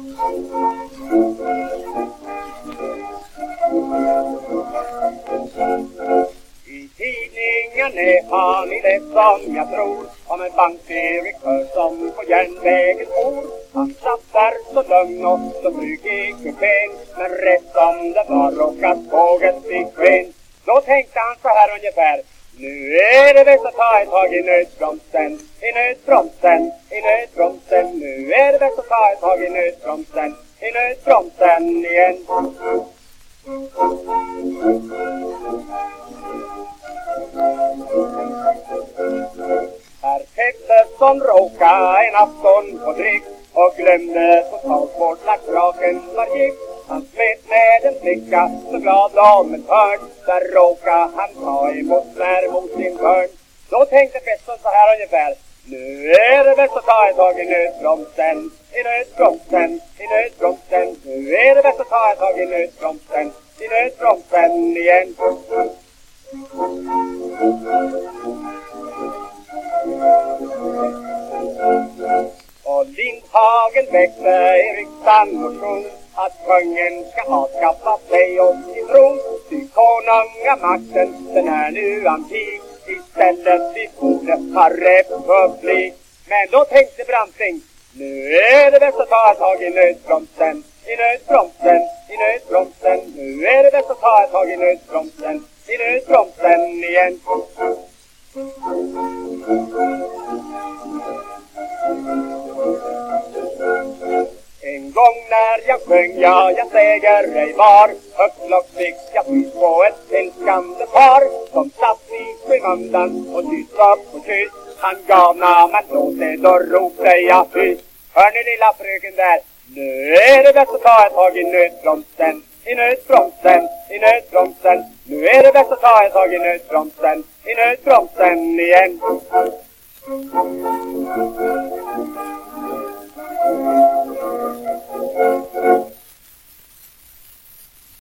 I tidningen har ni läst som jag tror om en bankdirektör som på järnvägen for. Han satt där så lugn och så trygg i kupén men rätt som det var råkat tåget fick sken. Då tänkte han så här ungefär nu är det bäst att ta ett tag i nödbromsen, i nödbromsen, i nödbromsen. Nu är det bäst att ta ett tag i nödbromsen, i nödbromsen igen. Herr Pettersson råka en afton på dryck och glömde totalt bort att draken var gift. Han smet med en flicka så glad om en hörn. Där råka han ta emot när mot sin hörn. Då tänkte Pettersson så här ungefär. Nu är det bäst att ta ett tag i nödbromsen, i nödbromsen, i nödbromsen. Nu är det bäst att ta ett tag i nödbromsen, i nödbromsen igen. Och Lindhagen väckte i riksdagen motion att kungen ska avskaffa sig och sin tron. Ty konungamakten, den är nu antik. Istället vi borde ha republik. Men då tänkte Branting, nu är det bäst att ta ett tag i nödbromsen, i nödbromsen, i nödbromsen. Nu är det bäst att ta ett tag i nödbromsen, i nödbromsen igen. En gång när jag sjöng, ja, jag säger ej var Högt lock fick jag syn på ett älskande par Som satt i skymundan och tyst var på tyst Han gav namnet åt det, och ropte jag hyst Hör ni lilla fröken där? Nu är det bäst att ta ett tag i nödbromsen. I nödbromsen, i nödbromsen. Nu är det bäst att ta ett tag i nödbromsen, i nödbromsen igen.